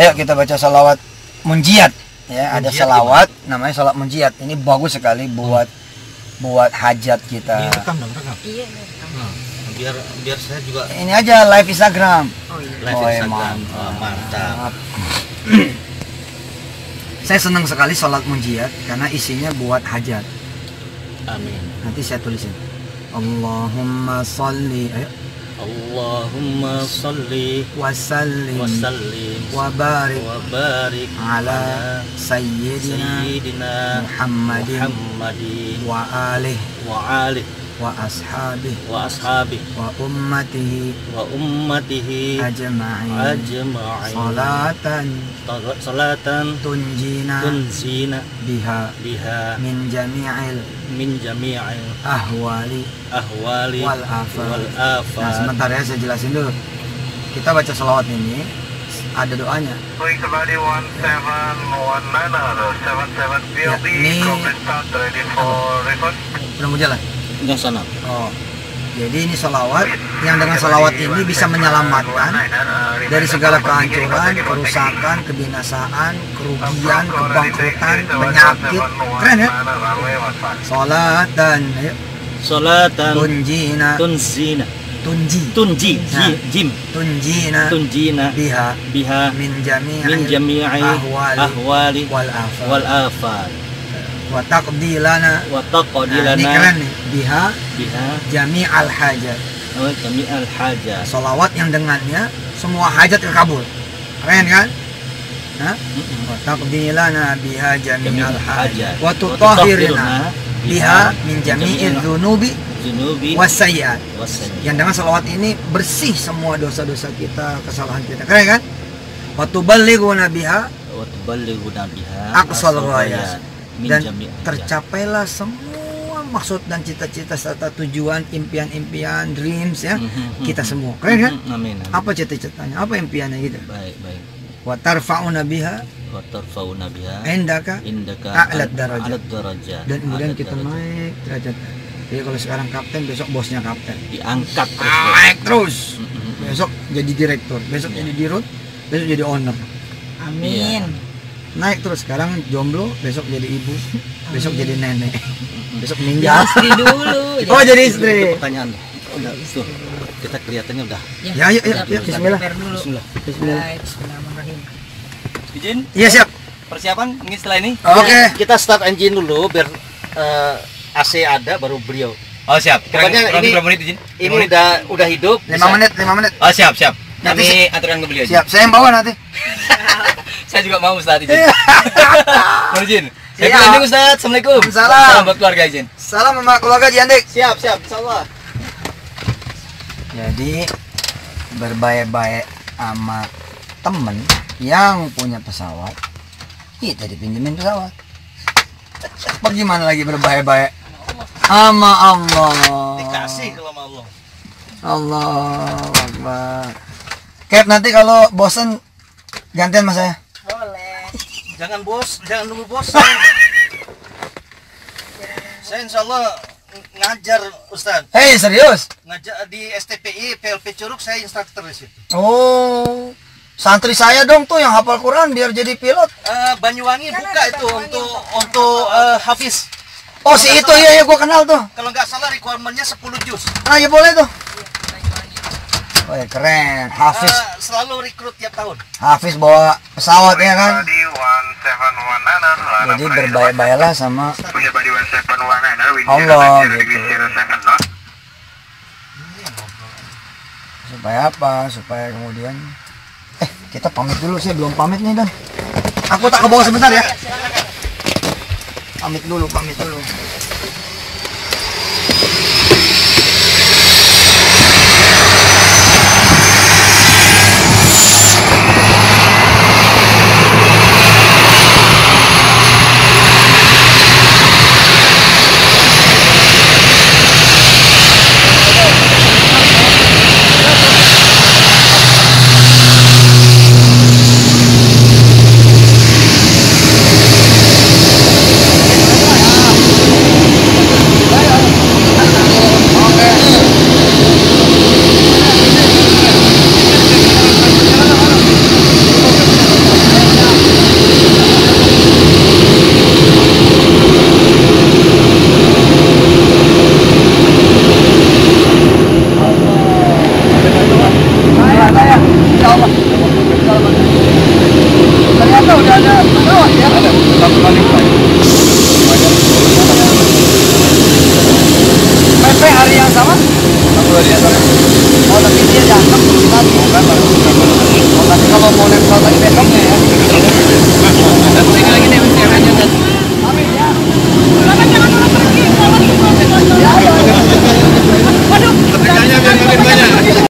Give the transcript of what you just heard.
Ayo kita baca salawat munjiat ya, ada Munjiat salawat namanya salawat munjiat. Ini bagus sekali buat buat hajat kita. Ini rekam dong, rekam. Iya, iya. Nah, biar biar saya juga Ini aja live Instagram. Oh iya. live Oh, Instagram. emang. Oh, mantap. Saya senang sekali sholat munjiat karena isinya buat hajat. Amin. Nanti saya tulisin. Allahumma salli ayo, Allahumma salli wa sallim wa sallim wa barik wa barik ala sayyidina sayyidina Wa alih wa alihi wa ummatihi. Wa ummatihi. Ajma'in. Ajma'in. Salatan. Salatan. Tunjina. Tunzina biha. Biha. Min jami'il. Min jami'il. Ahwali. Ahwali. Wal afat. wal Nah afat sebentar ya saya jelasin dulu. Kita baca salawat ini. Ada doanya. Quick somebody 1719 77 Ya, ini- complete start yang sana? Oh. Jadi ini salawat yang dengan salawat ini bisa menyelamatkan dari segala kehancuran, kerusakan, kebinasaan, kerugian, kebangkrutan, penyakit. Keren ya? Salat dan ayo, salatan tunjina, tunzina. Tunji, tunji Nah. ji- jim. Tunjina. Tunjina. Biha. Biha. Min jami'il min jami'i ahwali. ahwali wal afat wa taqdi lana wa Nah, ini keren nih. Biha. Biha. Jami'al hajat wa jami'al hajat salawat yang dengannya semua hajat terkabul. Keren kan? Hah? Mm-mm. wa taqdi lana biha jami'al hajat wa Wa tutahhirna tutahhirna biha min jami'id dzunubi junubi wasayyi'at wasayyi yang dengan salawat ini bersih semua dosa-dosa kita kesalahan kita. Keren kan? Wa tuballighuna biha. Wa tuballighuna biha. Aqsal ghayat. min dan hajat. tercapailah semua maksud dan cita-cita serta tujuan impian-impian dreams ya Mhm, kita mhm. semua keren kan Mhm, amin, amin. apa cita-citanya apa impiannya gitu baik baik wa tarfa'una biha wa tarfauna biha indaka indaka A'lat darajat. a'lat darajat dan kemudian A'lat kita darajat. naik derajat jadi kalau sekarang kapten besok bosnya kapten diangkat terus bos. naik terus Mhm, mhm. besok jadi direktur besok Iya. jadi dirut besok jadi owner Amin. Naik terus sekarang jomblo besok jadi ibu besok jadi nenek besok Jadi meninggal istri dulu. oh jadi Itu istri pertanyaan udah tuh kita kelihatannya udah Ya, yuk, yuk, siap, yuk, bismillah. Bismillah. Bismillah. Bismillahirrahmanirrahim. izin iya siap persiapan ini setelah ini Oke. kita start engine dulu biar eh, AC ada baru beliau Oh siap. Pokoknya kurang ini- berapa menit izin? ini udah udah hidup lima menit lima menit Oh siap siap. Nanti Kami aturkan ke beliau. siap saya yang bawa nanti Saya juga mau Ustaz izin. Mohon izin. Saya bilang Ustaz. Assalamualaikum. Waalaikumsalam. Salam buat keluarga izin. salam sama keluarga Jiandik siap siap insyaallah jadi berbaik-baik sama temen yang punya pesawat kita dipinjemin pesawat bagaimana lagi berbaik-baik sama Allah dikasih kalau sama Allah Allah Akbar Cap nanti kalau bosen gantian mas saya. Jangan bos. Jangan nunggu bos. Saya, saya insyaallah ngajar Ustaz. Hei serius? Ngajar di STPI PLP Curug saya instruktur di situ. Oh. Santri saya dong tuh yang hafal Quran biar jadi pilot. Eh, Banyuwangi buka itu untuk untuk eh, Hafiz. Oh si itu ya ya gua kenal tuh. kalau nggak salah requirementnya 10 juz. Ah ya boleh tuh. Oh ya keren. Hafiz. Eh, selalu rekrut tiap tahun. Hafiz bawa pesawat ya kan? Body 1719 Jadi berbaik-baiklah sama Punya body 1719 wind Allah, 0 gitu. degree 07 knot. supaya apa supaya kemudian eh kita pamit dulu sih belum pamit nih dan aku tak ke bawah sebentar ya pamit dulu pamit dulu diantem lagi. Oh, berarti kalau mau nempel lagi besoknya.